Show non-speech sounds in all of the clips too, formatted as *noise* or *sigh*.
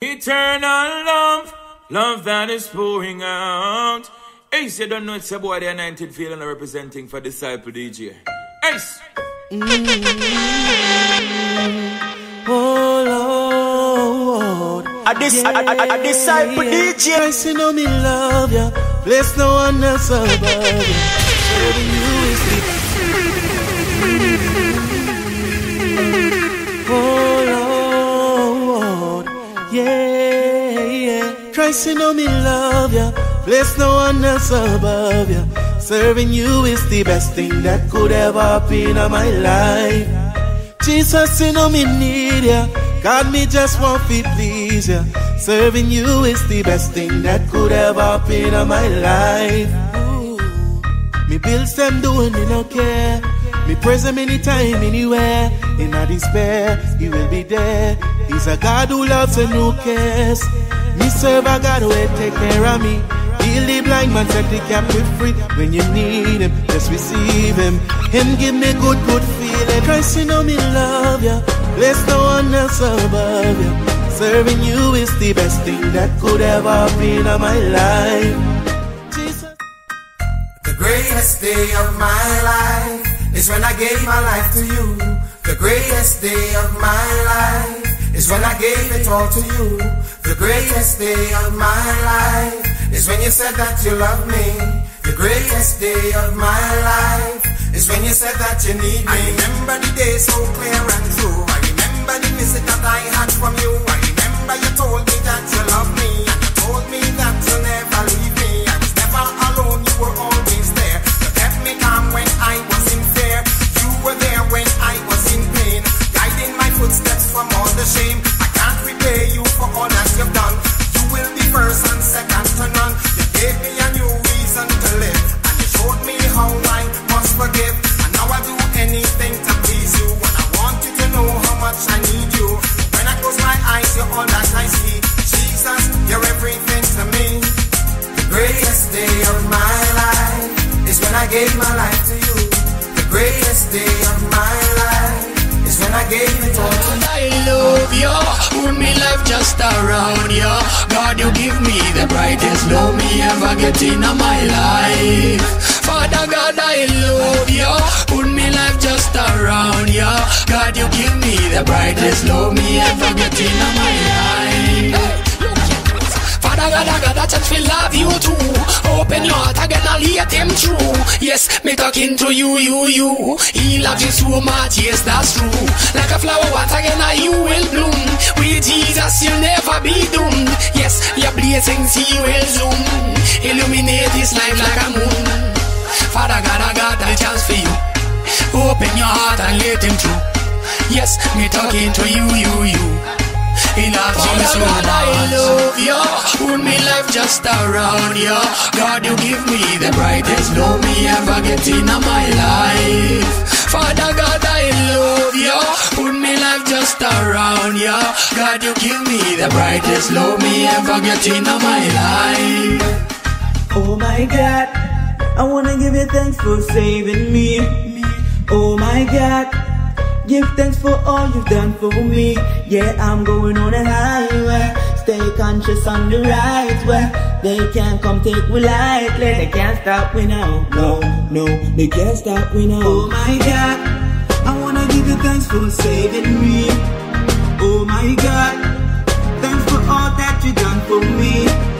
Eternal love, love that is pouring out. Ace, you don't know it's a boy there, 19 feeling representing for Disciple DJ. Ace! Mm-hmm. Oh Lord, a, dis- yeah. a, a, a disciple DJ. Christ, you know me love ya. Bless no one else above ya. *laughs* Serving you is the. Yeah, yeah. Christ, you know me love ya. Bless no one else above ya. Serving you is the best thing that could ever happen in my life. Jesus, you know me need ya. God, me just want to please ya. Serving you is the best thing that could ever happen in my life. Ooh. Me bills them doing me no care. Me praise him anytime, anywhere. In a despair, he will be there. He's a God who loves and who cares. Me serve a God who will take care of me. Heal the blind man, set the captive free. When you need him, just receive him. Him give me good, good feeling. Christ, you know me love ya. Bless no one else above ya. Serving you is the best thing that could ever be in my life. Jesus. The greatest day of my life is when I gave my life to you. The greatest day of my life is when I gave it all to you. The greatest day of my life is when you said that you love me. The greatest day of my life is when you said that you need me. I remember the day so clear and true. I remember the visit that I had from you. I remember you told me that you love me. And you told me that you'll never leave the shame. I can't repay you for all that you've done. You will be first and second to none. You gave me a new reason to live. And you showed me how I must forgive. Me get in my life. Father God, I love you, put me life just around you. God, you give me the brightest love me ever get in my life. I got a chance to love you too. Open your heart again and let him through. Yes, me talking to you, you, you. He loves you so much, yes, that's true. Like a flower, once again, and you will bloom. With Jesus, you'll never be doomed. Yes, your blessings he will zoom. Illuminate his life like a moon. Father God, I got a chance for you. Open your heart and let him through. Yes, me talking to you, you, you. He loves you so God. I love you. Put me life just around you. God, you give me the brightest love me ever get in my life. Father God, I love you. Put me life just around you. God, you give me the brightest love me ever get in my life. Oh my God, I wanna give you thanks for saving me. Oh my God. Give thanks for all you've done for me. Yeah, I'm going on a highway. Stay conscious on the right way. They can't come take we lightly. They can't stop me now. No, no, they can't stop me now. Oh my God, I wanna give you thanks for saving me. Oh my God, thanks for all that you've done for me.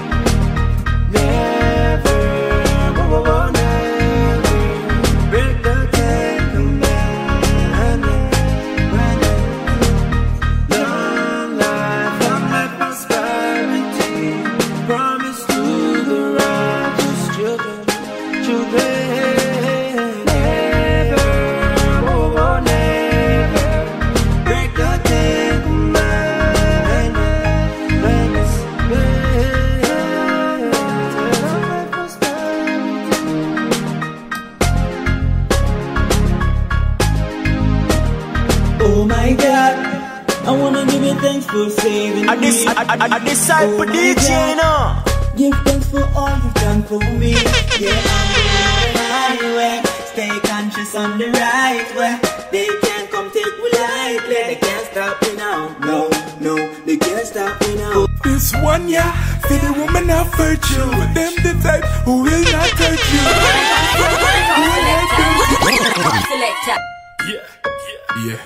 A, a disciple Oh my DJ, God. no. Give thanks for all you've done for me. Yeah, I'm going on the highway. Stay conscious on the right way. They can't come take me lightly. They can't stop me now. No, no, they can't stop me now. This one, yeah, for the woman of virtue. Them the type who will not hurt you. Yeah, yeah, yeah.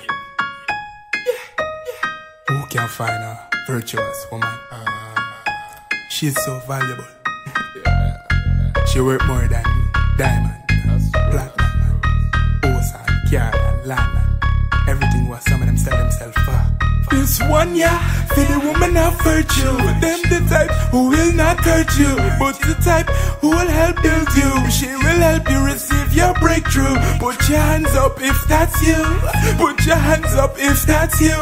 Who can find a virtuous woman? She's so valuable. She worth more than diamond, platinum, car and land. Everything was some of them sell themselves for. This one, yeah, for the woman of virtue. Them the type who will not hurt you, but the type who will help build you. She will help you receive your breakthrough. Put your hands up if that's you. Put your hands up if that's you.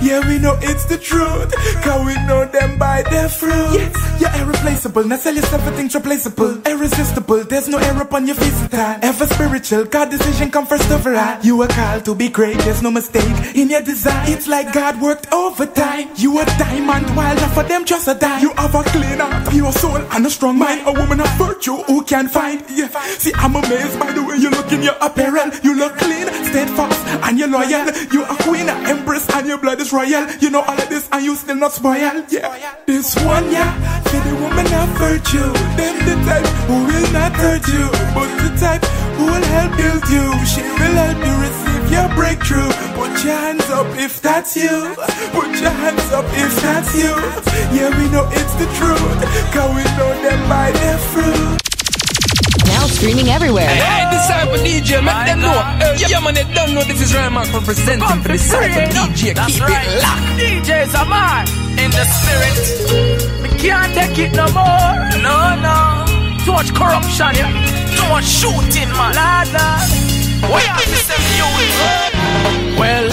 Yeah, we know it's the truth, cause we know them by their fruit. Yes, you're irreplaceable. Now sell yourself a thing's replaceable. Irresistible, there's no error upon your face at all. Ever spiritual, God decision come first of all. You are called to be great, there's no mistake in your design. It's like God worked overtime. You a diamond, while for them just a dime. You have a clean heart, pure soul, and a strong mind. A woman of virtue who can find. Yeah, see, I'm amazed by the way you look in your apparel. You look clean, steadfast, and you're loyal. You a queen, an empress, and your blood is royal. You know all of this, and you still not spoil. Yeah, this one, yeah, for the woman of virtue. Them the type who will not hurt you, but the type who will help build you. She will help you receive your breakthrough. Put your hands up if that's you. Put your hands up if that's you. Yeah, we know it's the truth. Cause we know them by their fruit. Now streaming everywhere. Hey, disciple DJ, make them know. Uh, yeah, man, they don't know this is Ryan Mark representing for disciple DJ. Keep it locked. DJs are mad in the spirit. We can't take it no more. No, no. Too much corruption, yeah. Too much shooting, man. Lad, lad. Well,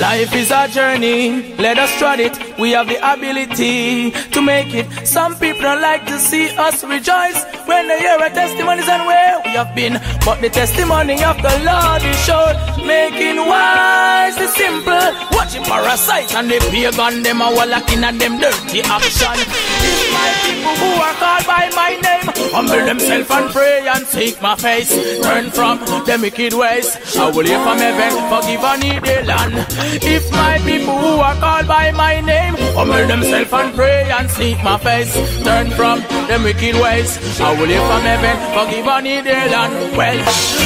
life is a journey. Let us tread it. We have the ability to make it. Some people don't like to see us rejoice when they hear our testimonies and where we have been. But the testimony of the Lord is sure, making wise the simple. Watching parasites and the pagan, them a wallacking at them dirty action. If my people who are called by my name humble themselves and pray and seek my face, turn from them wicked ways. I will hear from heaven, forgive and heal the land. If my people who are called by my name humble themselves and pray and seek my face, turn from them wicked ways. I will hear from heaven, forgive and heal the land. Well,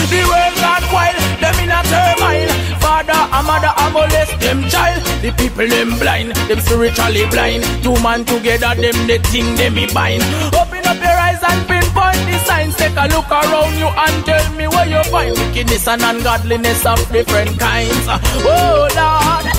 the world got wild, them in a turmoil. Father and mother I molest them child. The people them blind, them spiritually blind. Two man together, them the thing them me bind. Open up your eyes and pinpoint the signs. Take a look around you and tell me where you find wickedness and ungodliness of different kinds. Oh Lord.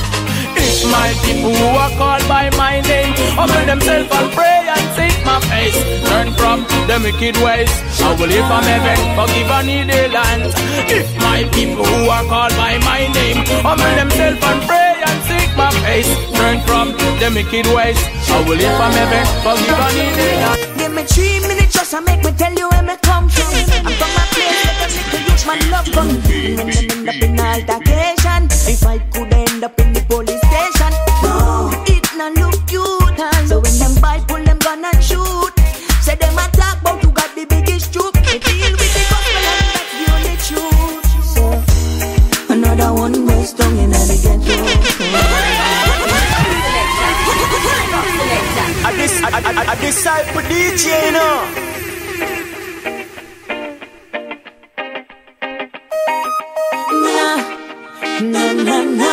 My people who are called by my name humble themselves and pray and seek my face, turn from them wicked ways, I will live from heaven, forgive and heal the land. If my people who are called by my name humble themselves and pray and seek my face, turn from them wicked ways, I will live from heaven, forgive and heal the land. Give me three minutes just to make me tell you where me come from. I'm from a place where the little youth man love gun. When them end up in disciple DJ, you know. Nah, nah, nah,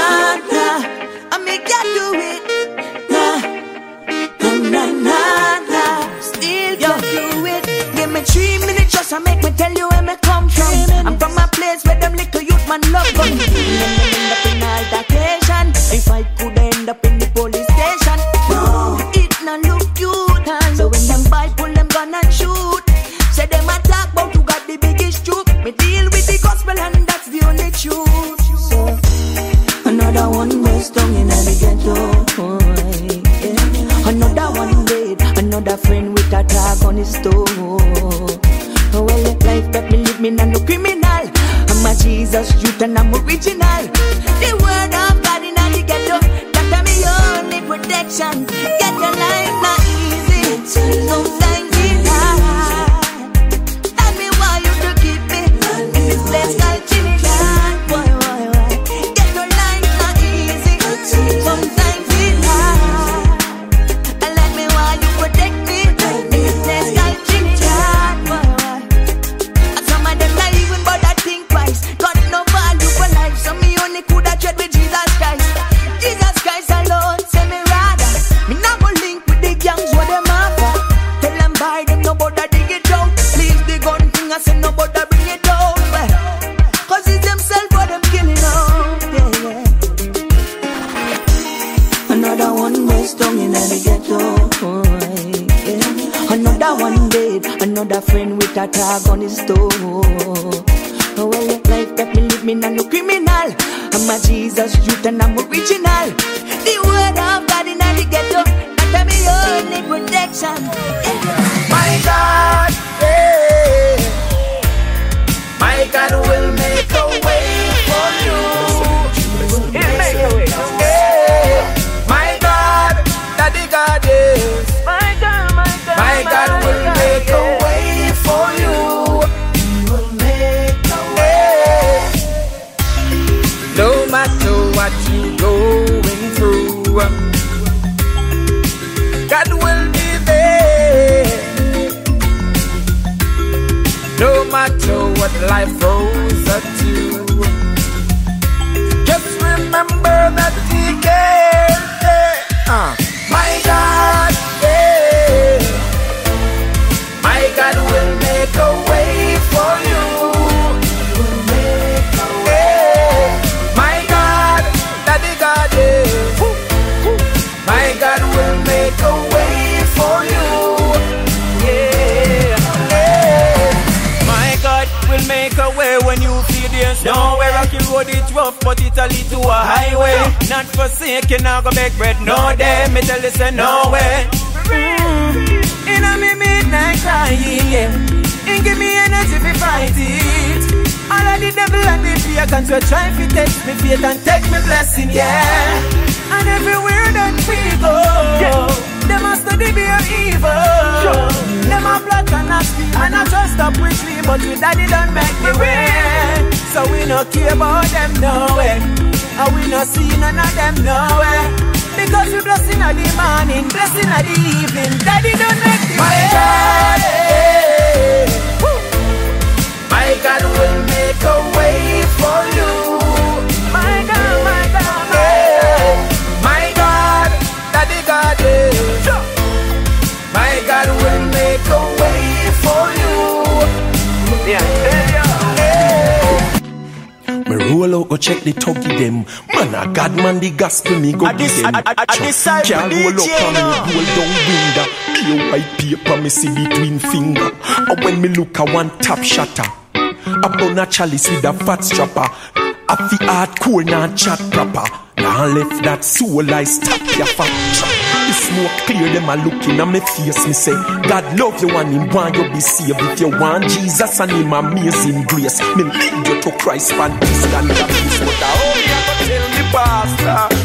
the tuggy them. Man, a God man, the gospel me go A give them. a- a- a- a Can't roll up on me, roll down window. Be a white paper, me see between finger. And when me look, I one tap shatter. Up on a chalice with a fat strapper. I feel hardcore, not chat proper. Now left that soul, I stop your fat trap. The smoke clear, them a looking at me face. Me say, God love you and Him want you be saved. If you want Jesus and Him amazing grace, me lead you to Christ for this and that. I oh, go tell me.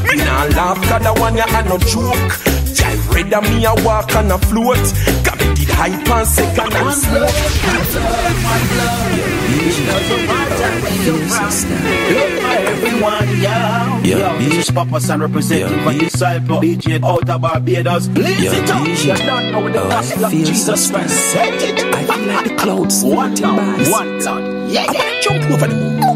Me nah laugh 'cause that one a no joke. I rather me a walk on a float. Got me did hype and second and smoke. Yeah, yeah. Papa San representing for disciple DJ out of Barbados. Blaze it up. You don't know the oh, gospel of Jesus Christ. Set it. I feel like the clouds One floating by. town, one town. Yeah, I yeah. wanna jump over the moon.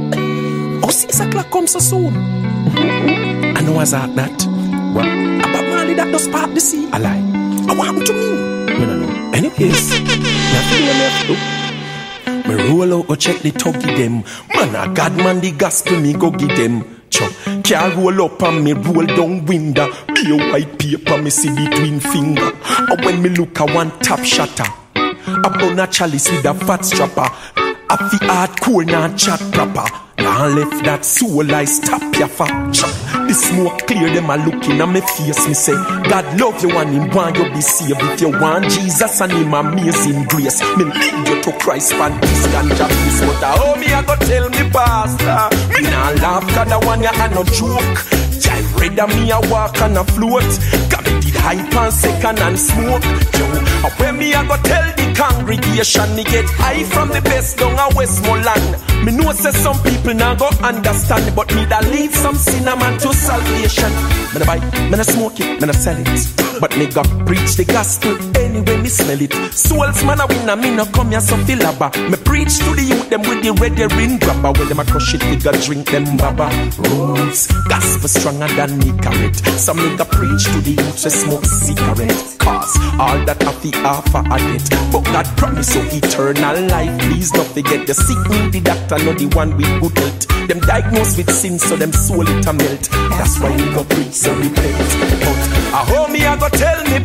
Oh, six o'clock come so soon. I know I like that. What? About Marley that does part the sea. I lie. I happened to me? No, no, no. Anyways, nothing left to. Me roll out, go check the tuggy them. Man, a God man, the gospel me go give them. Chuck, can't roll up and me roll down window. Be a white paper, me see between finger. And when me look, I want tap shatter. Up on a chalice with a fat strapper. I feel hardcore, not chat proper. Now left that soul, I stop ya fat chop. The smoke clear, them a looking at me face. Me say, God love you and Him want you be saved. If you want Jesus and Him amazing grace, me lead you to Christ for this peace. But I oh me, I go tell me pastor. Me nah laugh 'cause that one ya a no joke. I rather me a walk on a float. Got me did hype and second and smoke. Yo, and when me a go tell the congregation, me get high from the best down a Westmoreland. Me know say some people now go understand, but me that leave some cinnamon to salvation. Me no buy, me no smoke it, me no sell it, but me go preach the gospel anyway me smell it. Souls man a a me no come here so feel laba. Me preach to the youth them with the red ring grabber. When them a crush it, we got drink them baba. Roots, gospel stronger than me carrot. Some nigga preach to the youth to smoke cigarette. Cause all that I feel offer a it. But God promise so eternal life. Please don't forget the sick need the doctor, not the one with good health. Them diagnosed with sin, so them soul it a melt. That's why we go preach so repent. But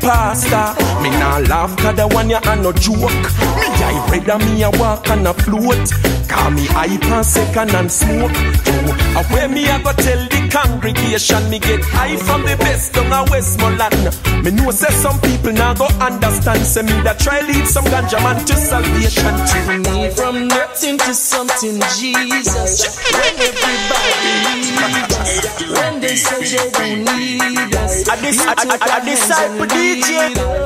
pastor. Me nah laugh cause the one ya a no joke. Me I read and me a walk and a float. Call me hype and second and smoke. Oh, I where me I go tell the congregation me get high from the best down a Westmoreland. Me know say some people now go understand. Say me that try lead some ganja man to salvation. Take me from nothing to something, Jesus. When *laughs* everybody needs us, when they say they don't need us, I dis- you I- I- took I disciple DJ.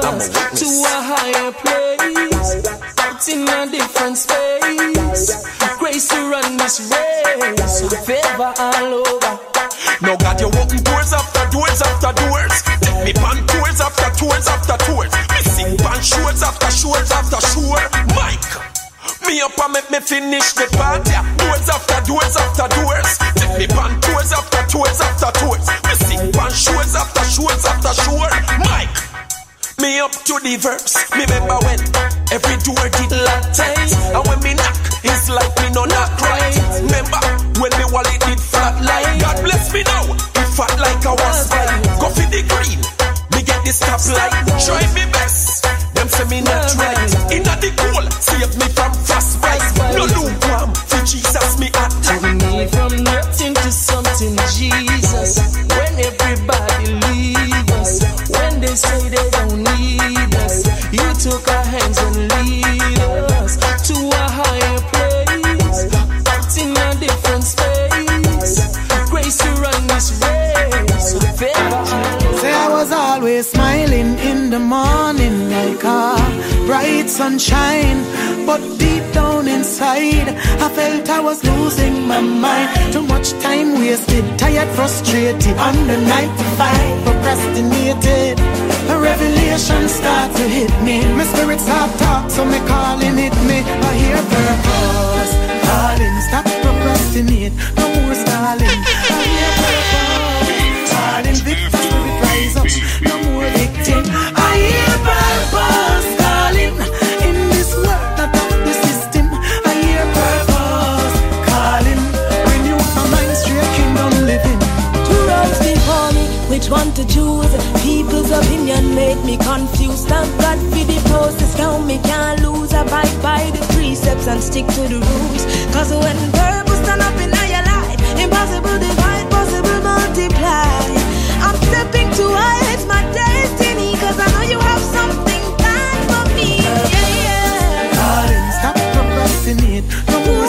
us to a higher place, out in a different space. Grace to run this race, favor all over. Now God, you open doors after doors after doors. Take me pan tours after tours after tours. Me sing pan shows after shows after show. Mike, me up and make me finish the party. Doors after doors after doors. Me pan tours after tours after tours. Me sing pan shows after shows after show. Mike. Me up to the verse. Me remember when every door did tight, and when me knock, it's like me no knock right. Remember when me wallet did flat like God bless me now. It fat like I was. Go for the green. Me get the stoplight. Try me best. Them say me not right. Inna the cool, save me from fast rise. No lukewarm. For Jesus me at. Jesus. When everybody leaves us, when they say they don't need us, you took our hands and lead us to a higher place, out in a different space. Grace to run this race. Say I was always smiling in the morning like a bright sunshine. But deep down inside, I felt I was losing my mind. Too much time wasted, tired, frustrated. On the night to fight, procrastinated. A revelation start to hit me. My spirits have talk, so me calling it me. I hear purpose calling. Stop procrastinate, no more stalling. Abide by the precepts and stick to the rules. Cause when purpose stand up in your life, impossible divide, possible multiply. I'm stepping to heights, my destiny, cause I know you have something planned for me. Yeah, yeah. Calling, stop procrastinate, no more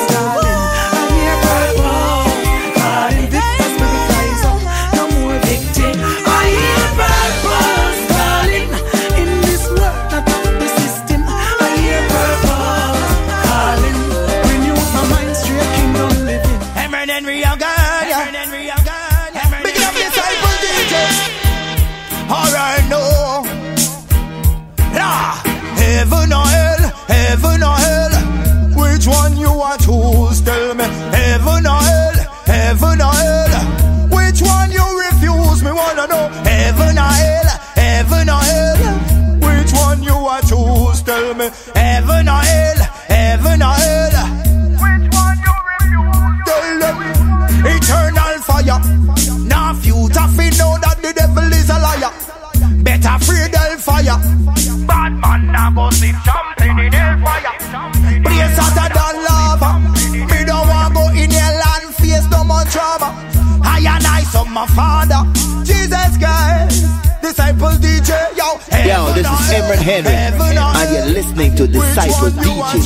Henry, and you're listening to Disciple DJ.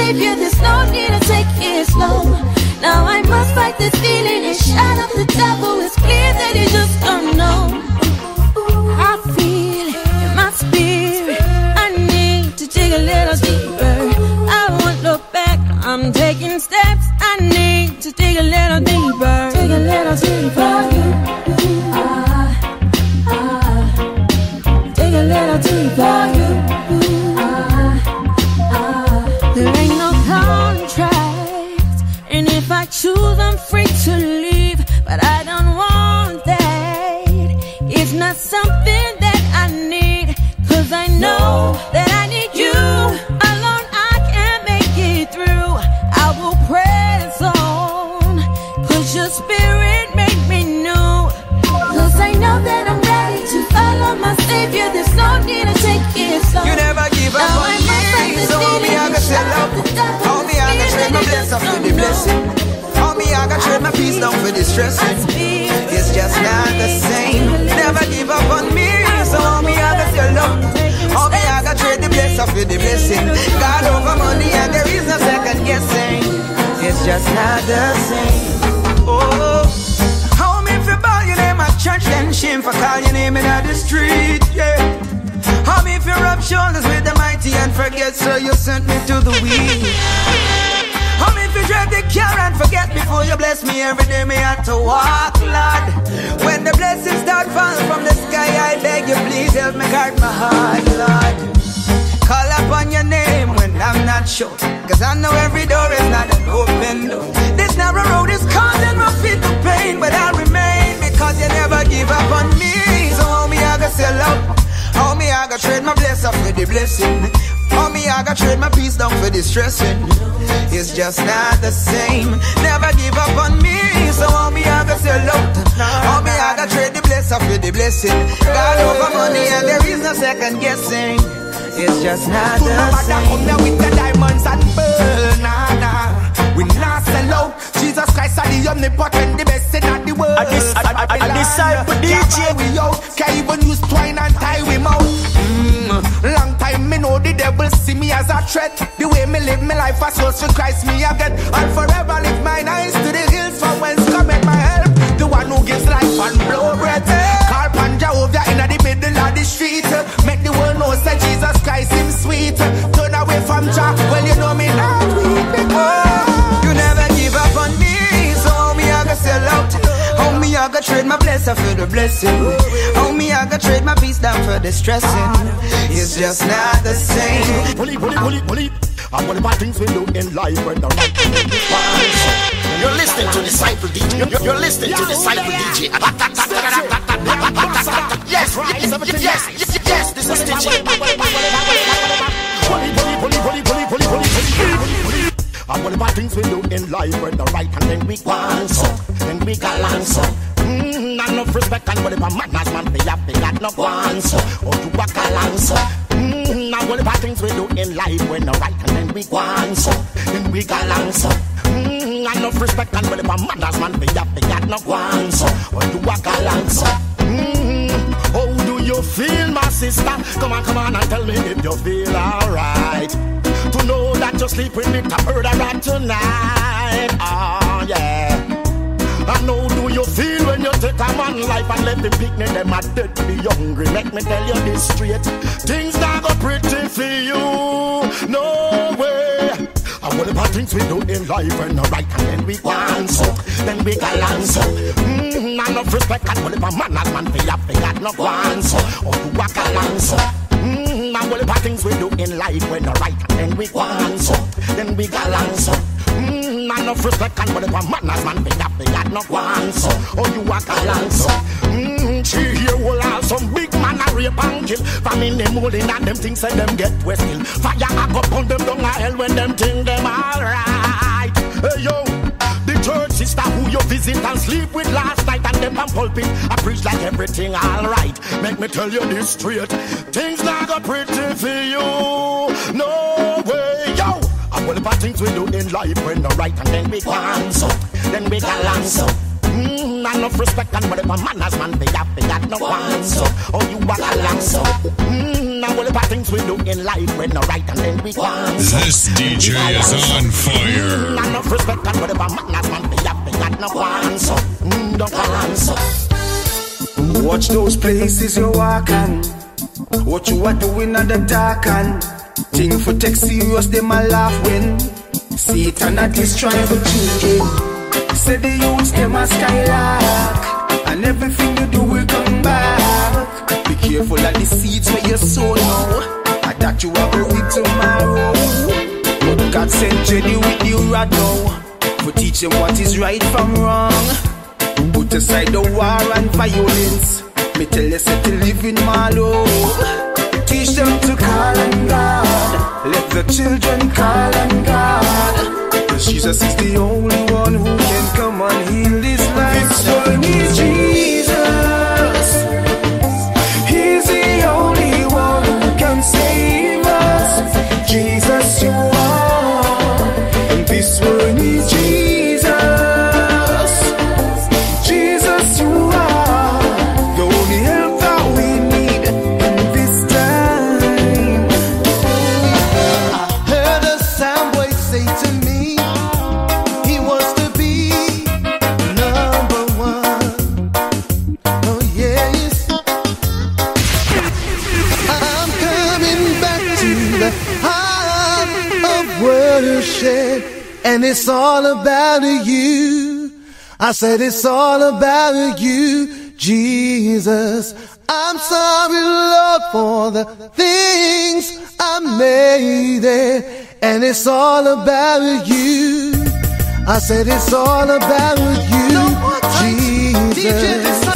savior, there's no need to take it slow. Now I must fight this feeling and shut out the devil me every day, me have to walk, Lord. When the blessings start falling from the sky, I beg you, please help me guard my heart, Lord. Call upon your name when I'm not sure. Cause I know every door is not an open door. This narrow road is causing my feet to pain, but I'll remain because you never give up on me. So, homie, I gotta sell out. Homie, I gotta trade my blessing for the blessing. Homie, I gotta trade my peace down for the stressing. It's just not the same. Never give up on me. So, homie, I gotta sell out. Homie, I gotta trade the blessing for the blessing. God over money, and there is no second guessing. It's just not To the no matter same. come there with the diamonds and pearl, nah, nah. We not sell out. Jesus Christ are the omnipotent, the best in all the world. A dis- a- a- a disciple DJ. Can't buy we out, can't even use twine and tie we mouth. Mm, long time me know the devil see me as a threat. The way me live my life, I source for Christ me get. I'll forever lift mine eyes to the hills from whence cometh my help. The one who gives life and blow breath. Call pan Jehovah in the middle of the street. Make the world know say Jesus Christ him sweet. Turn away from Jah, well you know me not weak. Oh, you never give up on me, so homie, I gotta sell out. Oh, homie, I gotta trade my blessing for the blessing. Homie, I gotta trade my peace down for the stressing. It's just not the same. Bully, bully, bully, bully. And one of the things we do in life when the right You're listening to Disciple DJ. You're, you're listening to Disciple oh, DJ. Yes, yes, yes, yes, yes, this is DJ. And one of the things we do in life when the right and then we on so, then we on so. Mm, not enough respect and whatever manners man they have, they got no on so. Or you walk along so. Mm, and of the things we do in life when the right and then we on so, then we go along so. Mm, and enough respect and whatever manners man they have, they got no on so. Or you walk along so. Mm, how do you feel, my sister? Come on, come on and tell me if you feel alright. To know that you sleep with me, a murderer tonight. Oh, yeah. I know do you feel when you take a man life and let the picnic them a dead be hungry. Let me tell you this straight. Things not go pretty for you. No way. And what about things we do in life when no right and then we on so, then we go on so. Mm, man of respect and what about manners man they have they got no go on so, or you walk along so. And what about things we do in life when no right then we on so, then we go along so. Mm, man of respect and what about manners man they have they got no go on so, or you walk along so. Mm, she here will have some big man a rape and kill. From in them holding and them things say them get west still. Fire a go pound them down a hell when them think them alright. Hey yo, church sister who you visit and sleep with last night and them on pulpit. I preach like everything alright. Make me tell you this straight. Things not go pretty for you. No way, yo. And what about things we do in life when the right and then we on so, then we go on so. Mm, and enough respect and whatever manners man they have, they got no one so. Oh, you walk along so. Mm, and what about things we do in life when the right and then we go on so. This DJ is on Mm, fire. and enough respect and whatever manners man they have, they got no one so. Mm, don't go so. Watch those places you walk on. What you are doing at the dark and Thing for take serious, them a laugh when Satan at this trying to children. Say the youths them a skylark, and everything you do will come back. Be careful of the seeds where you sow now, and that you to reap tomorrow. But God sent Jenny with the rod now, for teach them what is right from wrong. Put aside the war and violence. Me tell you, say to live in my love. Teach them to call on God. Let the children call on God. Jesus is the only one who can come and heal this life. One is Jesus. He's the only one who can save us. Jesus, you the heart of worship, and it's all about you. I said it's all about you, Jesus. I'm sorry, Lord, for the things I made it, and it's all about you. I said it's all about you, Jesus.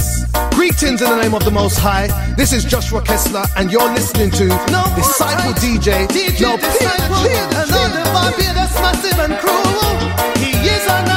Greetings in the name of the Most High. This is Joshua Kessler, and you're listening to no Disciple right. DJ. DJ no, Disciple, another vibe that's massive and cruel. He is another.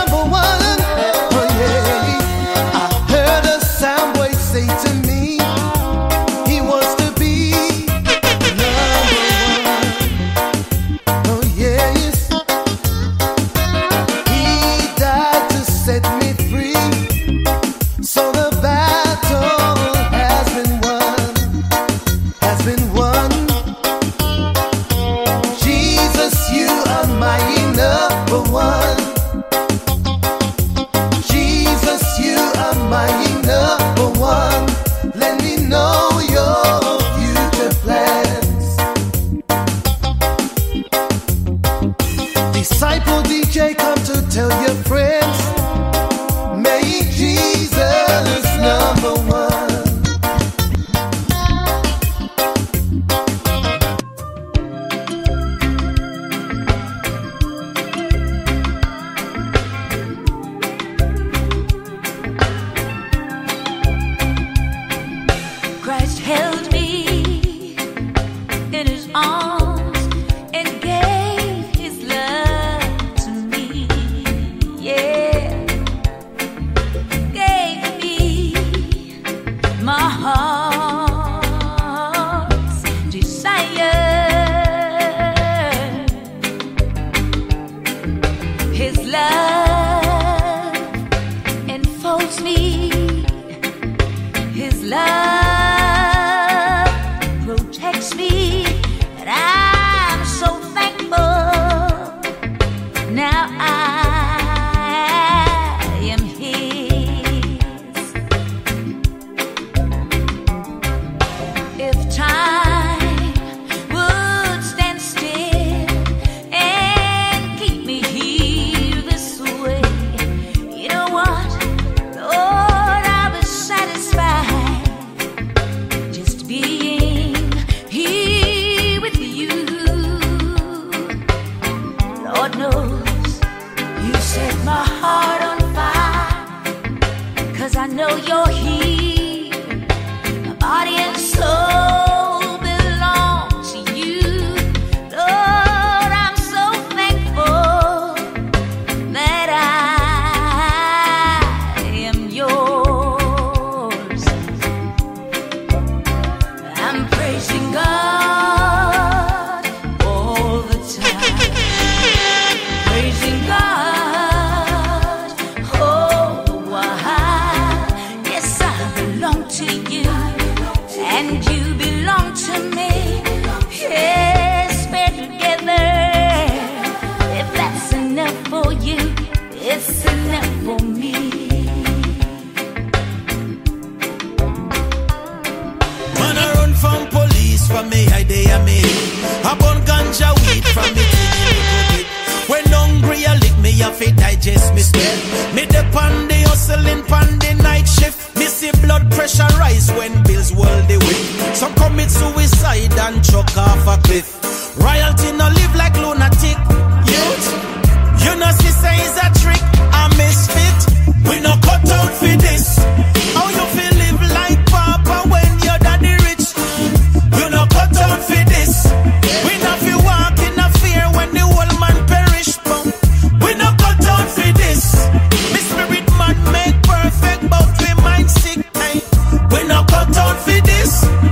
cut out for this.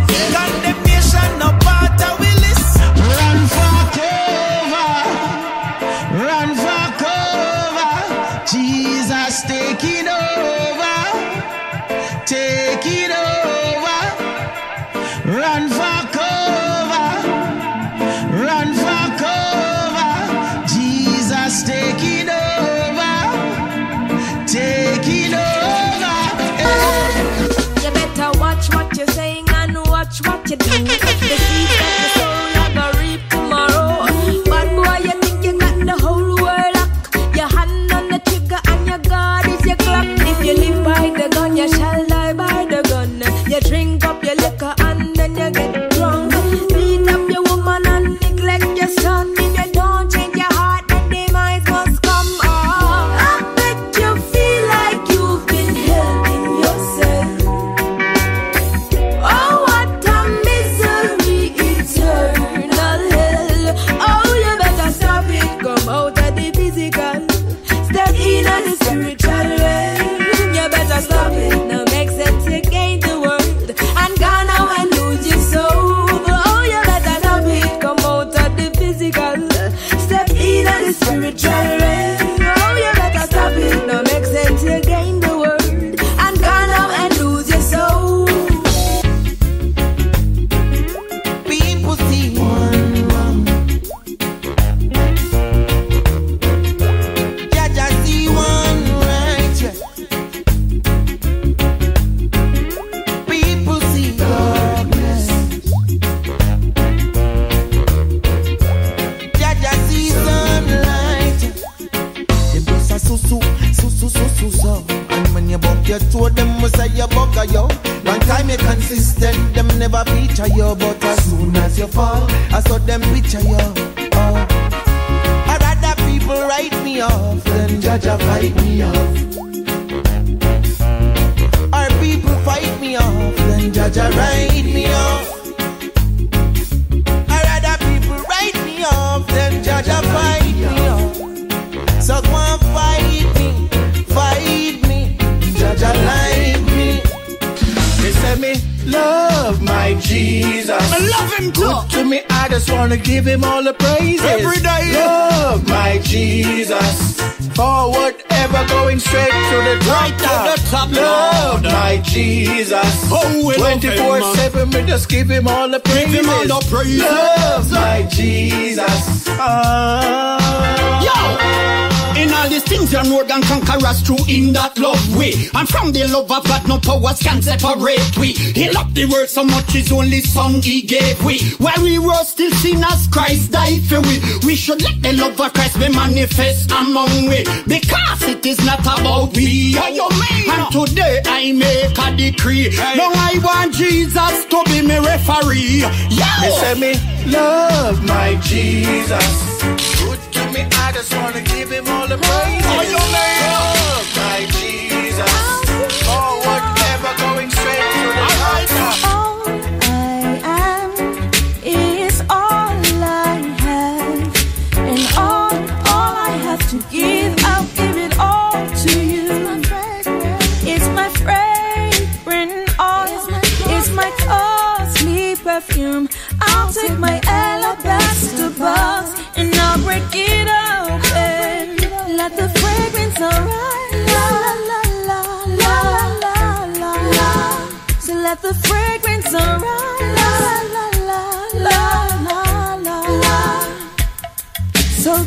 Just wanna give him all the praises Every day. Love my Jesus. Forward ever going straight to the top. Right to the top, Love Lord. my Jesus. Oh, we love him, 24 man. 7, we just give him all the praises. him all the praises. Love my Jesus. Ah. Yo! In all these things, you know, and conquer us through in that love way. And from the love of God, no powers can separate we. He loved the world so much, his only son he gave we. While we were still sinners, Christ died for we. We should let the love of Christ be manifest among we. Because it is not about we. What you mean? And today I make a decree. Now I want Jesus to be my referee. Yo! Me say me love my Jesus. Good me, I just wanna give him all the praise. Oh, your name. Love my Jesus.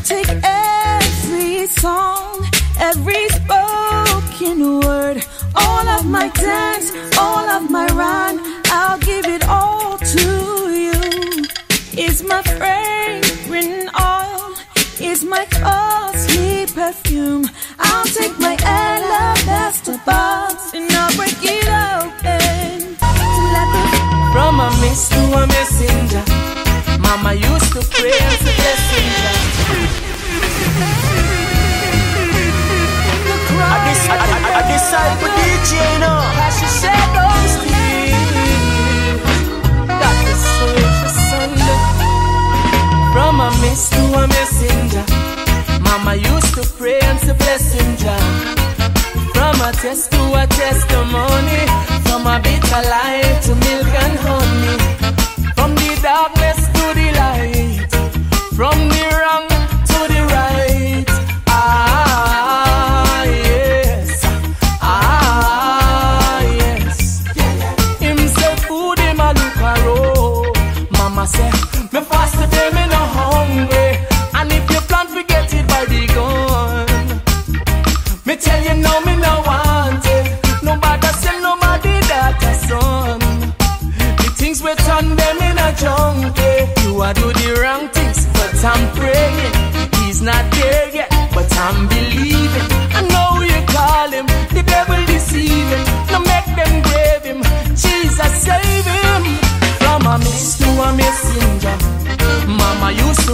Take every song, every spoken word, all of my dance, all of my rhyme, I'll give it all to you. It's my fragrant oil, it's my costly perfume. I'll take my alabaster box and I'll break it open. From a miss to a messenger. Mama used to pray as a messenger. I- I DJ, know. As she said those things. Got to search asunder. From a miss to a messenger. Mama used to pray and say blessing Jah. From a test to a testimony. From a bitter life to milk and honey.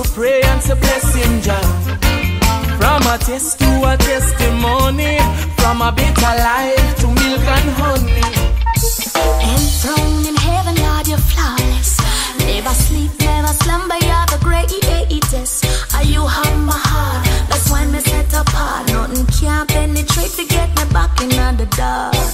To pray and say blessing Jah. From a test to a testimony, from a bitter life to milk and honey. Enthroned in heaven, Lord, you're flawless. Never sleep, never slumber, you're the greatest. Are you have my heart? That's why me set apart. Nothing can penetrate to get me back in the dark.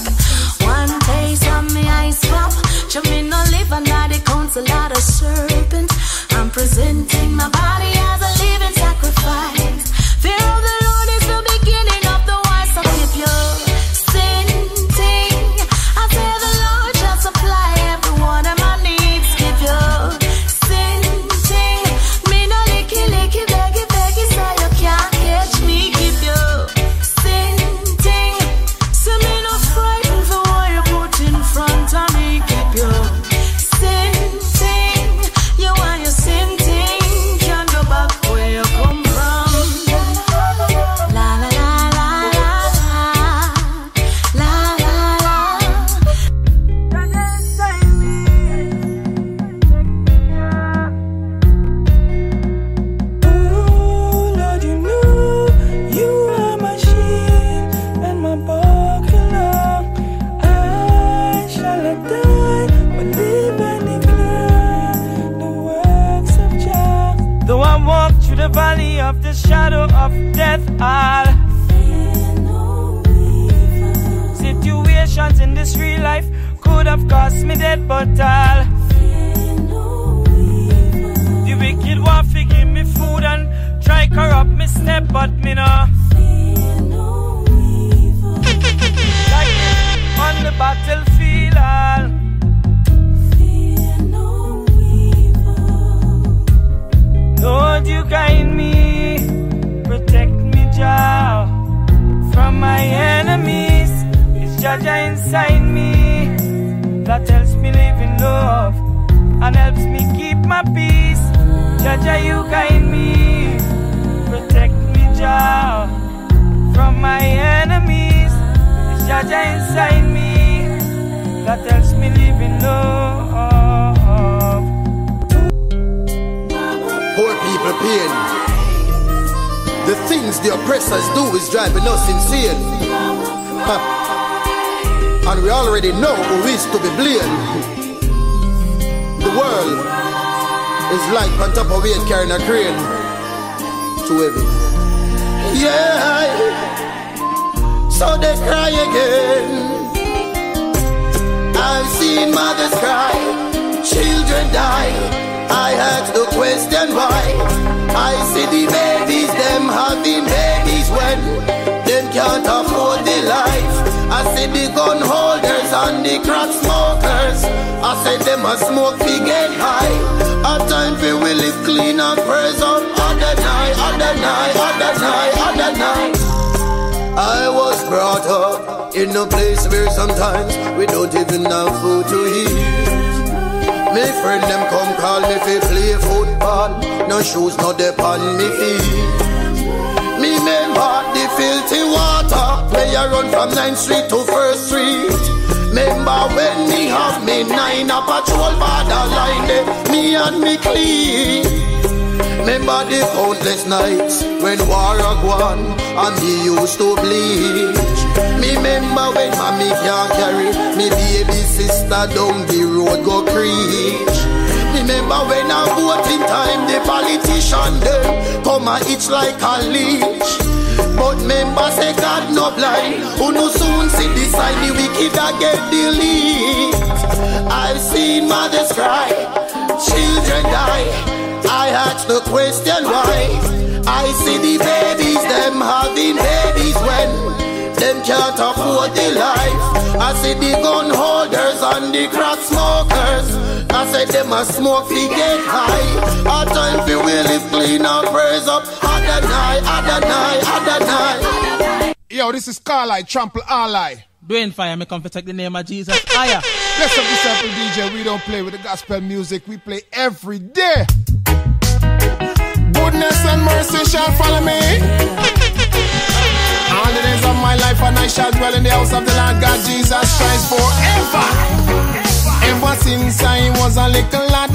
Crack smokers. I say them a smoke we get high. A time for we live clean and praise up. Other night, other night. I was brought up in a place where sometimes we don't even have food to eat. Me friend them come call me fi play football. No shoes, no dip on me feet. Me remember the filthy water. Play a run from 9th Street to First Street. Remember when me have me nine a patrol borderline there, me and me clean. Remember the countless nights when war a gone and me used to bleach. Me remember when mommy can't carry me baby sister down the road go preach. Remember when I voting time the politician them come a itch like a leech. But members say God no blind, who no soon see the sign the wicked a get delete. I've seen mothers cry, children die. I ask the question why. I see the babies, them having babies when them can't afford the life. I see the gun holders and the crack smokers. I said them a smoke fi get high. A time we live clean and praise up. Adonai, Adonai, Adonai. Yo, this is Carly, Trample Ally. Dwayne Fire, me come to take the name of Jesus. Aya. Bless up yourself, DJ. We don't play with the gospel music. We play every day. Goodness and mercy shall follow me. All the days of my life, and I shall dwell in the house of the Lord God Jesus Christ forever. Ever since I was a little lad,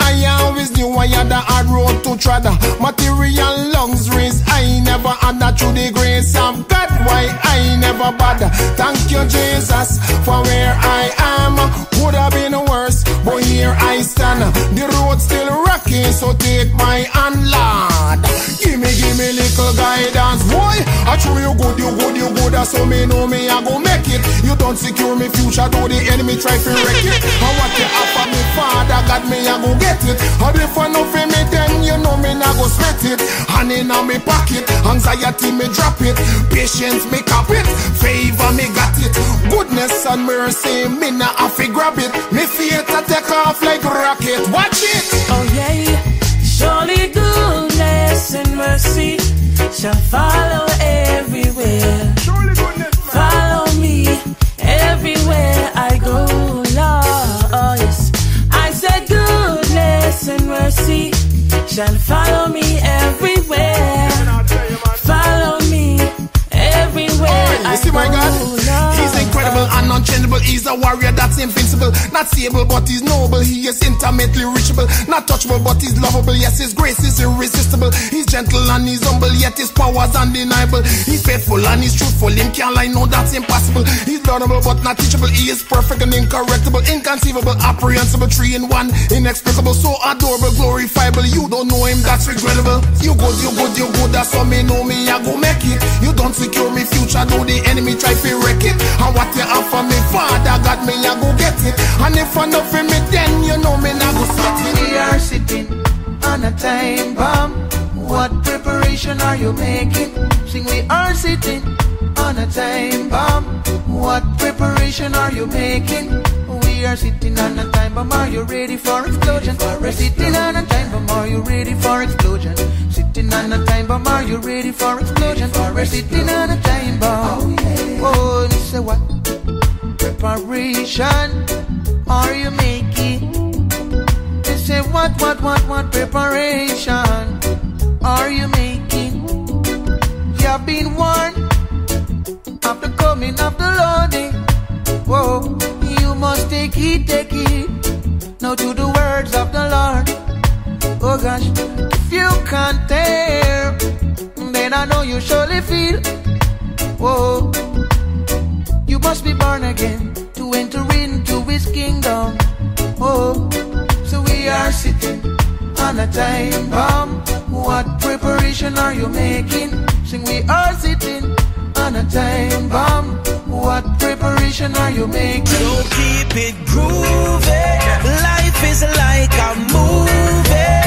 I always knew I had a hard road to tread. Material lungs raised, I never had that through the grace of God. Why I never bother? Thank you, Jesus, for where I am. Would have been worse, but here I stand. The road still so take my hand, Lord. Give me, give me little guidance, boy. I true you good, you good, you good. So me know me, I go make it. You don't secure me future, though the enemy try to wreck it. And what you offer me, Father, God, me, I go get it. And if I know for me, then you know me, I go sweat it. Hand in me pocket, anxiety me drop it, patience me cap it, favor me got it, goodness and mercy me not have grab it. Me to take off like rocket. Watch it. Oh yeah, surely goodness and mercy shall follow everywhere. Follow me everywhere I go, Lord. Oh yes, I said goodness and mercy shall follow me everywhere. Follow me everywhere oh, You I see my go, God? Lord. And unchangeable. He's a warrior that's invincible. Not stable, but he's noble. He is intimately reachable. Not touchable, but he's lovable. Yes, his grace is irresistible. He's gentle and he's humble, yet his power's undeniable. He's faithful and he's truthful. Him can't lie, no, that's impossible. He's learnable but not teachable. He is perfect and incorrectible, inconceivable, apprehensible, three in one, inexplicable, so adorable, glorifiable. You don't know him, that's regrettable. You good, you good, you good, that's what me know me, I go make it. You don't secure me future, though the enemy try to wreck it. And what you offer me, Father got me, I go get it. And if I know for me, then you know me, I go sit it. We are sitting on a time bomb. What preparation are you making? Sing, we are sitting on a time bomb. What preparation are you making? We are sitting on a time bomb. Are you ready for explosion? We're sitting on a time bomb. Are you ready for explosion? Sitting on a time bomb. Are you ready for explosion? We're sitting on a time bomb. Oh, oh this is what preparation are you making? They say what, what, what, what preparation are you making? You have been warned of the coming of the Lord. Whoa, you must take heed, take heed. Now to the words of the Lord. Oh gosh, if you can't hear, then I know you surely feel. Whoa, must be born again to enter into His kingdom. Oh, so we are sitting on a time bomb. What preparation are you making? Sing, we are sitting on a time bomb. What preparation are you making? So keep it groovy. Life is like a movie.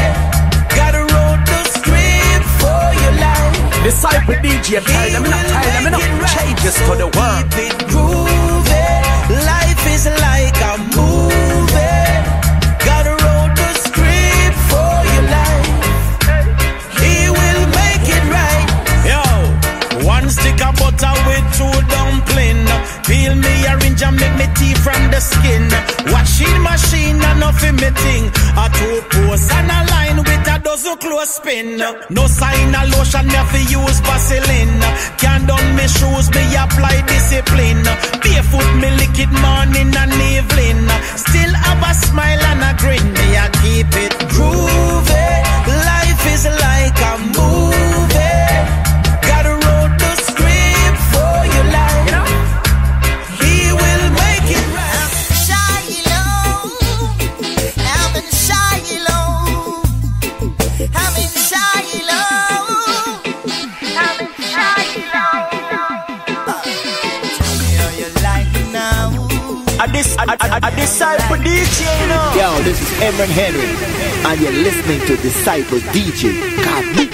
Disciple DJ, tell them not, tell them not. Changes to the world. Keep it groovy. Life is like a movie. Gotta wrote the script for your life. He will make it right. Yo, one stick of butter with two dumpling. Peel me orange and make me tea from the skin. Washing machine and nothing me thing. A two post and a line dozen close spin. No sign of lotion, have use Vaseline. Can't done me shoes, me apply discipline. Barefoot me lick it morning and evening. Still have a smile and a grin. Me I keep it groovy. Life is like a movie. I disciple DJ, you know. Yo, this is Emran Henry, and you're listening to Disciple DJ. God,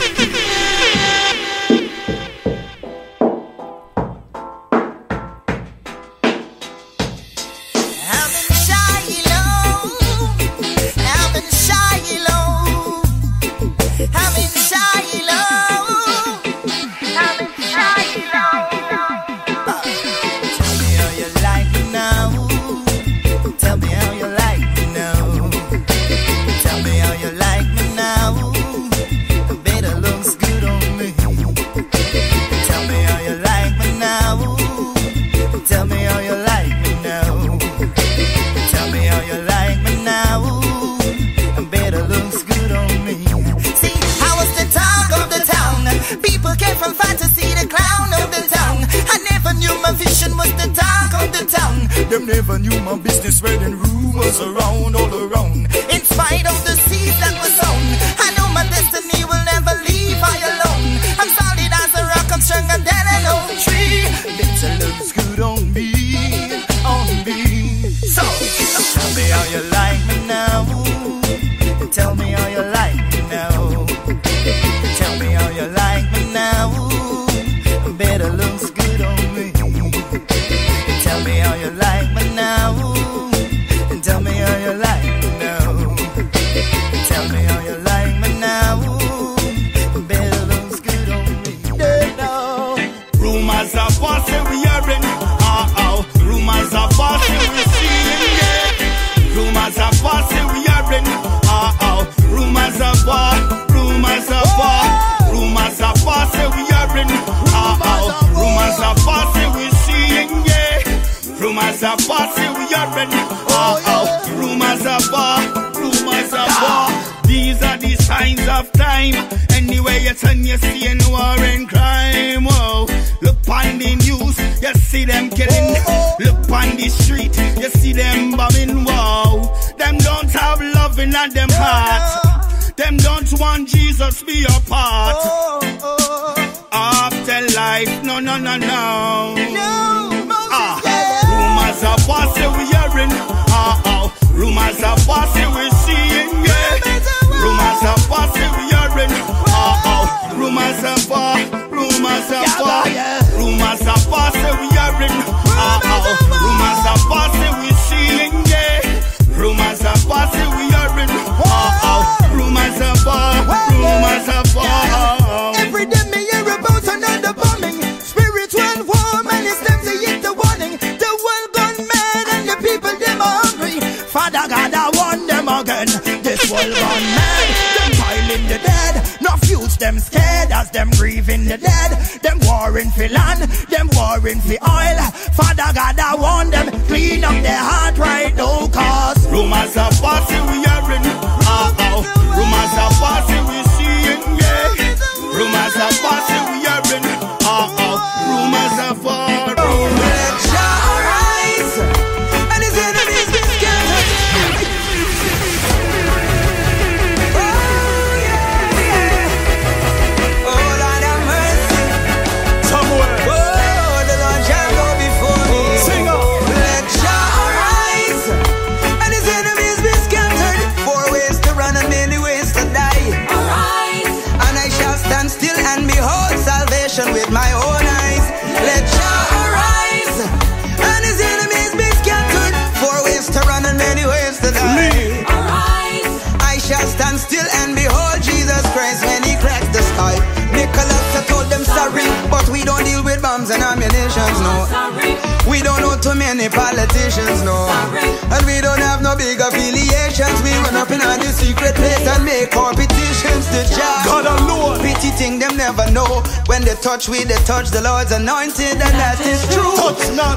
never know. When they touch we, they touch the Lord's anointed, and that is true.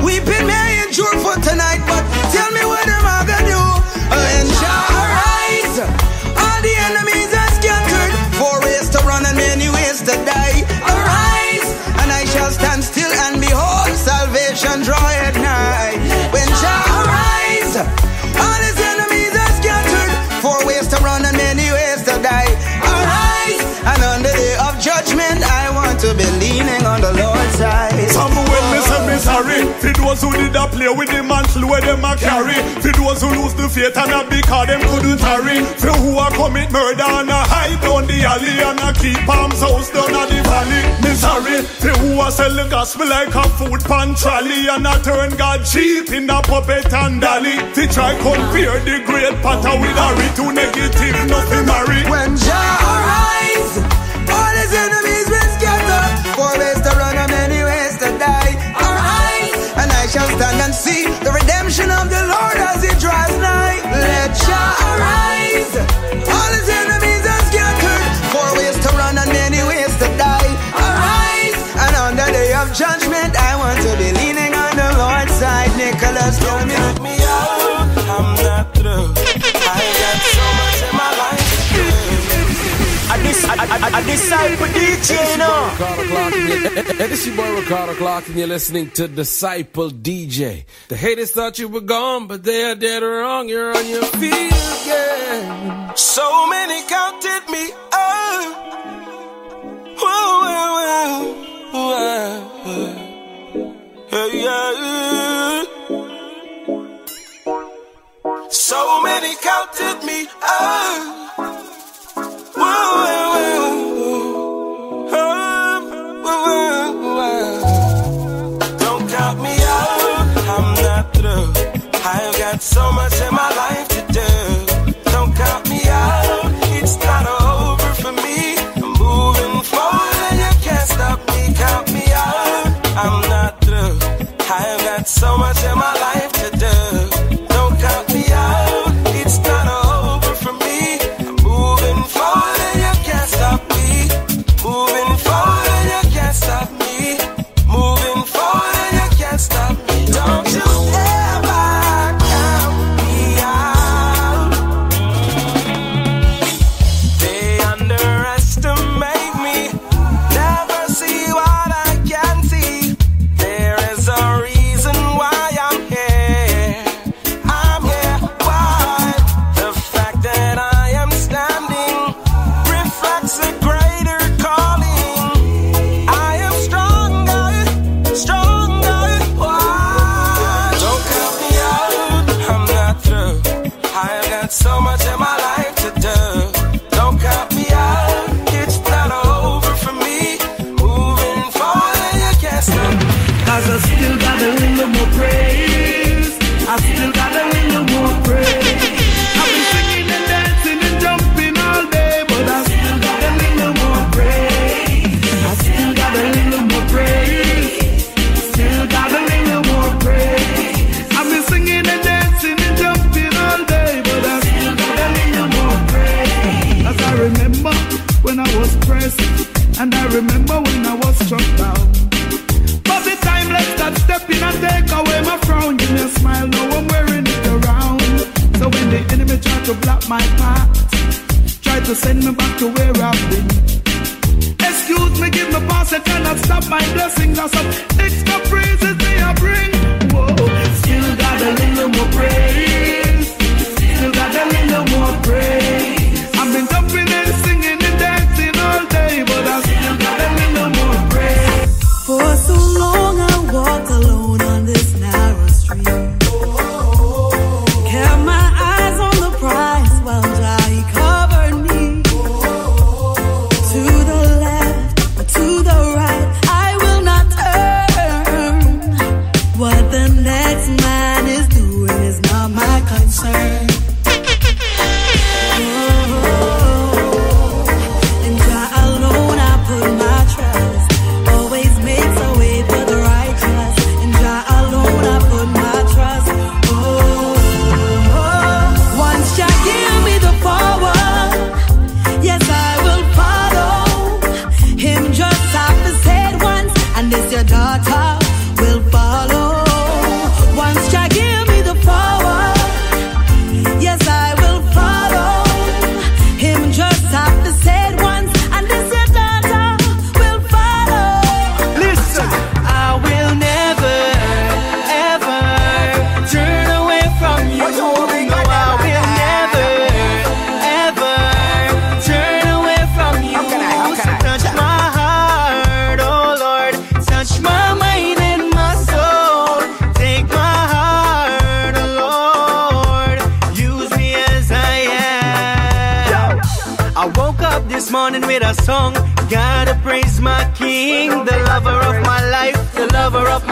We've been married sure for tonight, but tell me what am I gonna do? Uh, sorry For those who did a play with the mantle where them a carry. For those who lose the faith and a because them couldn't tarry. For who a commit murder and a hide down the alley And a keep arms house down at the valley. Me sorry For who a sell the gospel like a food pan trolley And a turn God cheap in a puppet and dolly. To try compare the great potter with Harry Too negative, nothing marry. When Jah arise, all his enemies and I shall stand and see the redemption of the Lord as it draws nigh. Let Jah arise, all his enemies are scattered. Four ways to run and many ways to die. Arise, and on the day of judgment, I want to be leaning on the Lord's side. Nicholas, tell me. me out, I'm not through. I got so much in my life to do. I, dis- I, I, I disciple DJ, you Hey, this your boy Ricardo Clark, and you're listening to Disciple DJ. The haters thought you were gone, but they are dead wrong. You're on your feet again. So many counted me out. Whoa, whoa, whoa, whoa. Hey, yeah. So many counted me. Whoa, whoa, whoa. so much in my life to do. Don't count me out, it's not over for me. I'm moving forward and you can't stop me. Count me out, I'm not through. I've got so much in my life.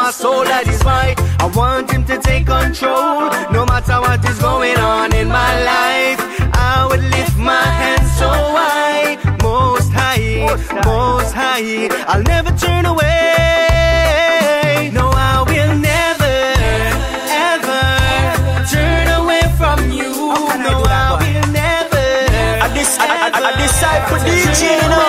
my soul that is mine. I want him to take control, no matter what is going on in my life. I would lift my hands so high, most high, most high. I'll never turn away. No, I will never, ever turn away from you. No, I will never. I disciple DJ.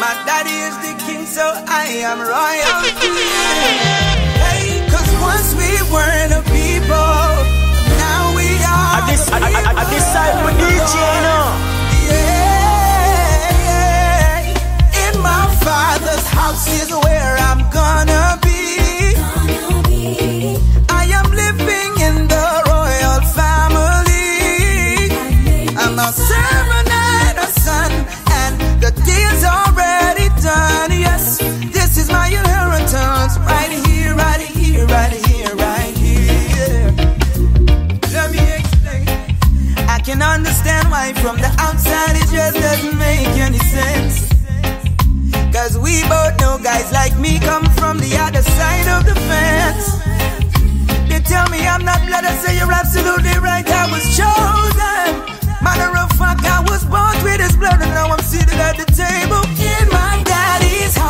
My daddy is the king, so I am royalty. Hey, cause once we weren't a people, now we are. I disciple DJ now. Yeah. In my father's house is where I'm gonna be. I am living in the royal family. I'm and a son, and the deal's on nation. Yes, this is my inheritance. Right here, right here, right here, right here. Let me explain. I can understand why from the outside it just doesn't make any sense. Cause we both know guys like me come from the other side of the fence They tell me I'm not blood, I say you're absolutely right. I was chosen. Matter of fact, I was born with this blood, and now I'm seated at the table.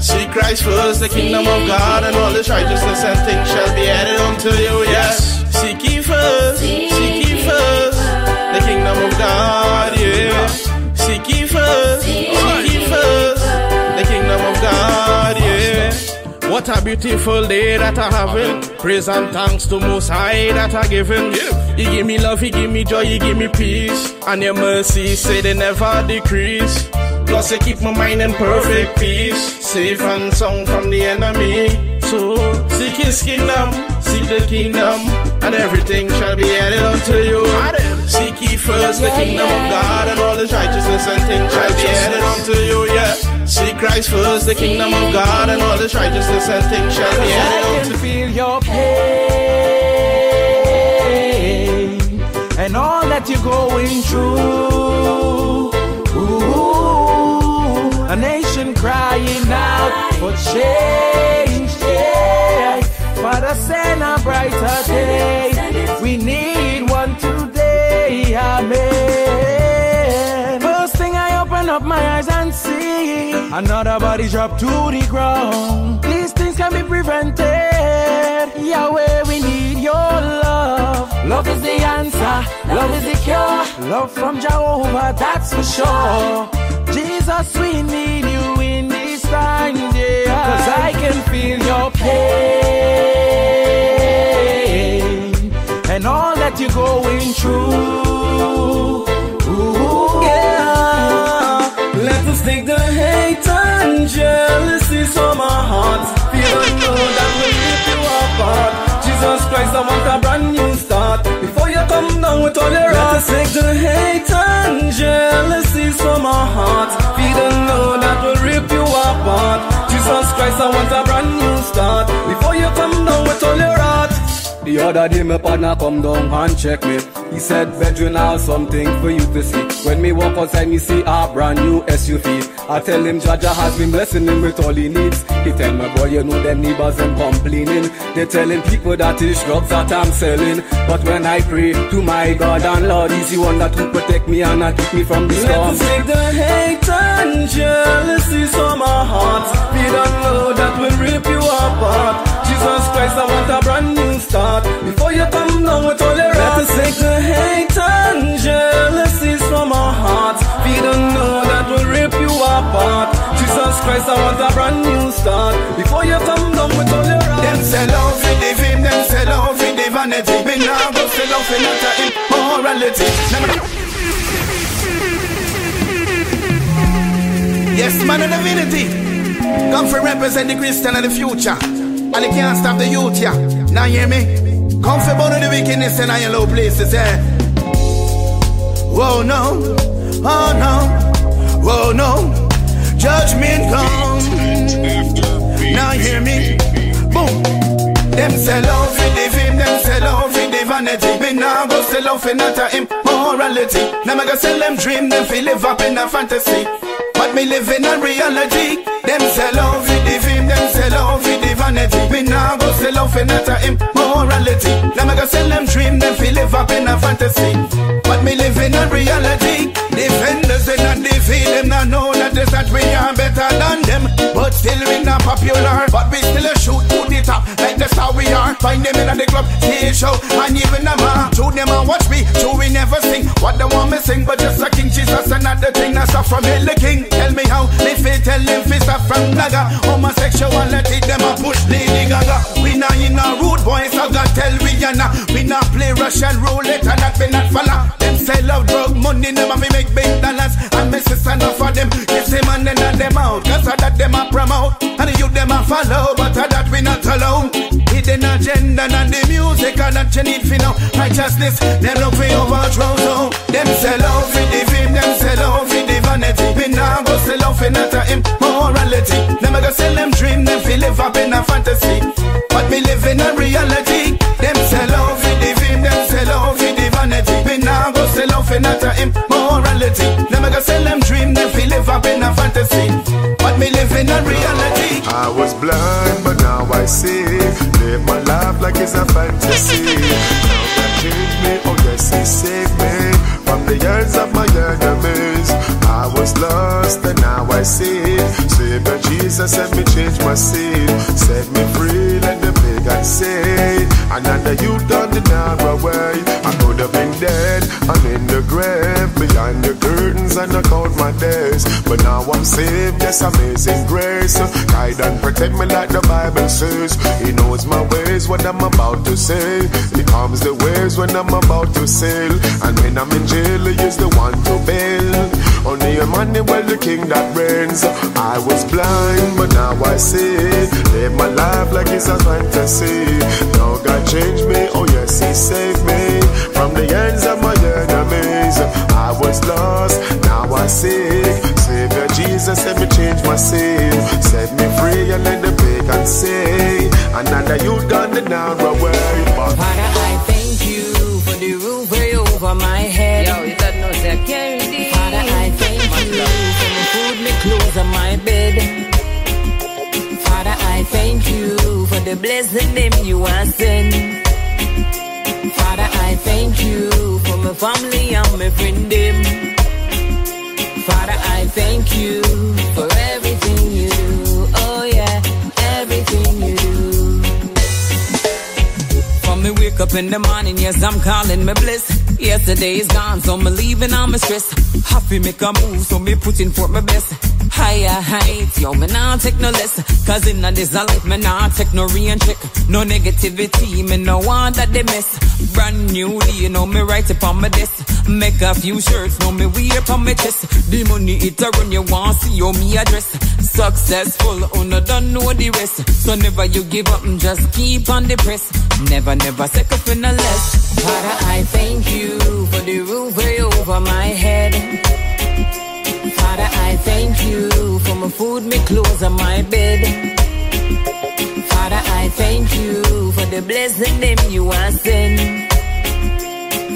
Seek Christ first, the kingdom of God and all His righteousness and things shall be added unto you. Yes, Seek ye first, seek ye first the kingdom of God. Yeah. Seek ye first, seek ye first the kingdom of God. Yeah. What a beautiful day that I having. Praise and thanks to Most High that I giving. You give me love, you give me joy, you give me peace. And your mercy say they never decrease. Plus you keep my mind in perfect peace. Safe and sound from the enemy. So seek his kingdom, seek the kingdom, and everything shall be added unto you. Seek ye first the kingdom of God and all his righteousness and things shall be added unto you. Yeah. Seek Christ first, the kingdom of God and all his righteousness and things shall be added I unto can feel your pain and all that you're going through. A nation crying out for change, yeah. Father, send a brighter day. We need one today, amen. First thing I open up my eyes and see another body drop to the ground. These things can be prevented. Yahweh, we need your love. Love is the answer. Love is the cure. Love from Jehovah, that's for sure. Jesus, we need you in these times, yeah. Cause I can feel your pain and all that you're going through. Ooh, yeah. Let us take the hate and jealousy from our hearts. Feel and know that will rip you apart. Jesus Christ, I want a brand new start. Before you come down with all your us take the hate and jealousy from our hearts. Feel and know that will rip you apart. Jesus Christ, I want a brand new start. Before you come down with all your heart. The other day my partner come down and check me. He said, bedroom have something for you to see. When me walk outside me see a brand new SUV I tell him Jah Jah has been blessing him with all he needs. He tell me boy you know them neighbors them complaining They telling people that it's drugs that I'm selling. But when I pray to my God and Lord He's the one that will protect me and not keep me from the storm. Let us take the hate and jealousy from our hearts. We don't know that will rip you apart Jesus Christ, I want a brand new start. Before you come down with all your us take the hate and jealousies from our hearts. We don't know that will rip you apart. Jesus Christ, I want a brand new start. Before you come down with all your Them sell out for the fame, them sell out for the vanity. Me now go sell out for not a immorality. Yes, man of divinity. Come for represent the Christian of the future. And it can't stop the youth, yeah. Now hear me? For burn the wickedness in your low places, yeah. Whoa, no. Oh, no. Whoa, no. Judgment come. Now hear me? Boom. Them sell out for the fame, them sell out for the vanity. Me now go sell out for not immorality. Now me go sell them dream, them feel live up in a fantasy. But me live in a reality. Them sell out for the fame, them sell out for the vanity. Me now go sell out for not immorality. Now me go sell them dream, them feel live up in a fantasy. But me live in a reality. Defenders they not defeat them, not know that is that we are better than them. But still we not popular, but we still a shoot to the top like that's how we are. Find them in the club, stage show, and even them uh, shoot them and watch me. So we never sing what they want me sing, but just a King Jesus another thing that's up from Hill the King. Tell me how they feel, tell them fist up from Naga. Homosexuality them a push Lady Gaga. We not in a rude boys, I got tell we not. We not play Russian roulette and that we not follow. Sell love drug money, a me make big dollars. And me sister enough for them. Kiss them and then let them out. Cause I that them a promote. And you them a follow, but I that we not allow. Hidden agenda and the music and that you need for now. Righteousness, them look for overthrow. So them sell out for the fame, them sell out for the vanity. We now go sell out for not a immorality. Them a go sell them dream, them feel live up in a fantasy. But me live in a reality. Them sell Let me go sell them dream, live up in a fantasy. But me live in a reality. I was blind, but now I see. Live my life like it's a fantasy. *laughs* Saved me, oh yes, he saved me from the hands of my enemies. I was lost and now I see. Savior Jesus let me change my set me free, let the big I say. And now youth on the narrow way. Behind the curtains and I count my days. But now I'm saved, yes, amazing grace. Guide and protect me like the Bible says. He knows my ways, what I'm about to say. He calms the waves when I'm about to sail. And when I'm in jail, he is the one to bail. Only Emmanuel, the king that reigns. I was blind, but now I see. Live my life like it's a fantasy. Now God changed me, oh yes, He saved me from the ends of my was lost, now I see. Savior Jesus, let me change my sin. Set me free and let the pagan say. Another youth gone the narrow way. But Father, I thank you for the roof way over my head. Yo, you don't know, say, carry this. Father, I thank you for the food, me clothes, and my bed. Father, I thank you for the blessing them you are sent. Family and my friend them. Father, I thank you for everything you do. Oh yeah, everything you do. From me wake up in the morning, yes, I'm calling me bliss. Yesterday is gone, so me leaving on my stress. Happy make a move, so me putting forth my best. Higher heights, yo, me nah take no less. Cause in a this a life, me nah take no rain check. No negativity, me no want that they mess. Brand new day, you know me right up on my desk. Make a few shirts, know me wear up on my chest. The money it a run, you want see how me address. Successful, oh no don't know the rest. So never you give up, just keep on the press. Never, never second for no less. Father, I thank you for the roof way over my head. Father, I thank you my food, my clothes, and my bed. Father, I thank you for the blessing them you are sent.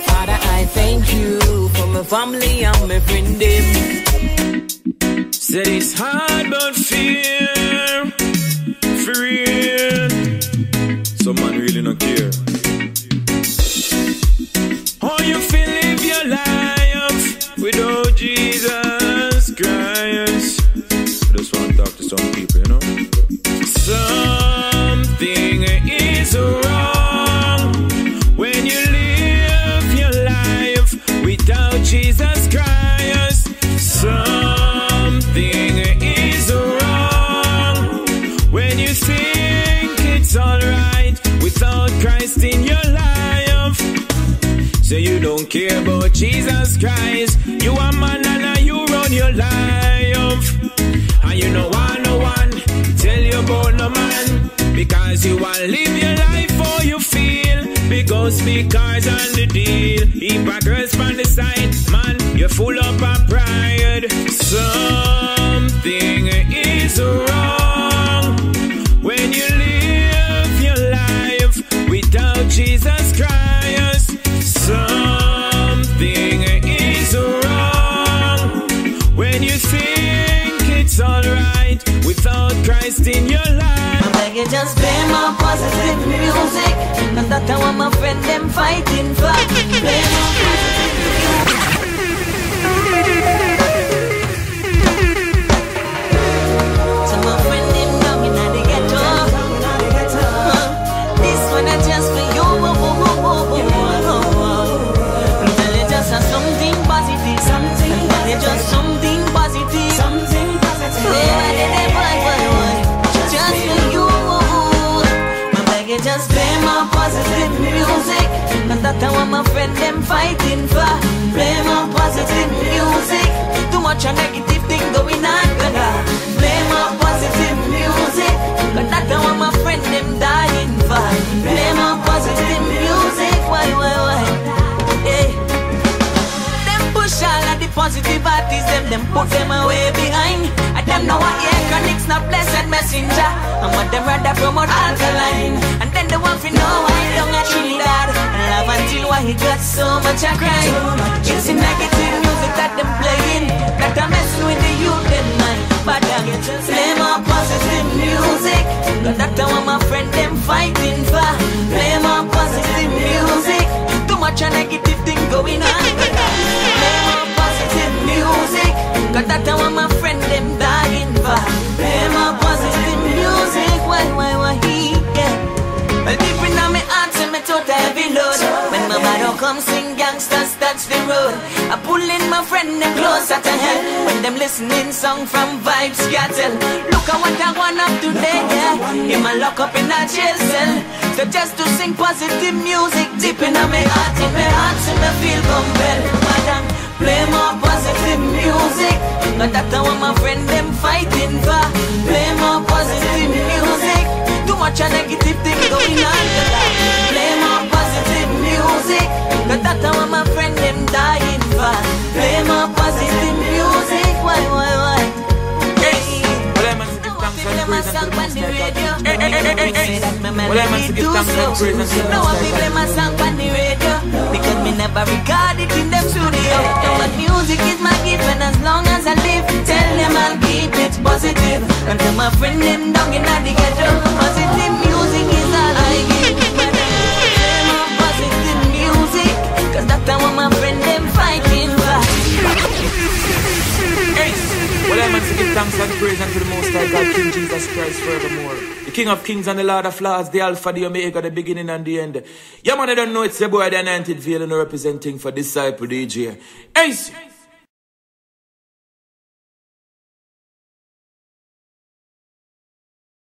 Father, I thank you for my family and my friend them. Said it's hard but fear for And you know one no one tell no man. Because you want live your life you feel. Because on the deal. From the side, man, you're full up of pride. Something is wrong Christ in your life. I'm you just play my positive music And that's what my friend them fighting for Play my And that's what my friend them fighting for. Play my positive music. Too much a negative thing going on, gonna play my positive music. And that's what my friend them dying for. Play my positive music. Why, why, why? Yeah. Them push all of the positive artists, them, them put them away behind. I them know what yeah, Chronixx not blessed messenger. And what them rather promote alkaline. And then the one fi know why don't a Trinidad. And love until why he got so much a crime. It's the negative music that them playing. That I'm messing with the youth them mind. But I get play more positive music. Cause that's what my friend them fighting for. Play more positive music. Too much a negative thing going on. Play more music. Cause that time my friend them dying for. Them up positive music. Why, why, why he? Well, deep in my heart, so me thought heavy load. When my battle comes, sing gangsters touch the road. I pull in my friend them closer to hell. When them listening song from Vybz Kartel. Look at what I want up today, yeah. In my lock up in a jail cell. So just to sing positive music, deep in my heart, in my heart, so me feel compelled. Play more positive music. Cause that's what my friend them fighting for. Play more positive music. Too much a negative thing going on. Play more positive music. Cause that's what my friend them dying for. Play more positive music. Why, why, to give thanks and praise the Most High God. Well, going to give thanks and praise unto the No Most High God. my song on the radio. Because me never record it in them studio. But music is my gift and as long as I live Tell them I'll keep it positive. And tell my friend them down in the ghetto Positive music is all I give. Positive music Cause that's what my friend them fighting for Well, I'm to give thanks and praise unto the Most High God, King Jesus Christ, forevermore. The King of Kings and the Lord of Lords, the Alpha, the Omega, the beginning and the end. Yeah, man, I don't know it's the boy, the anointed veil, and representing for Disciple DJ. Ace!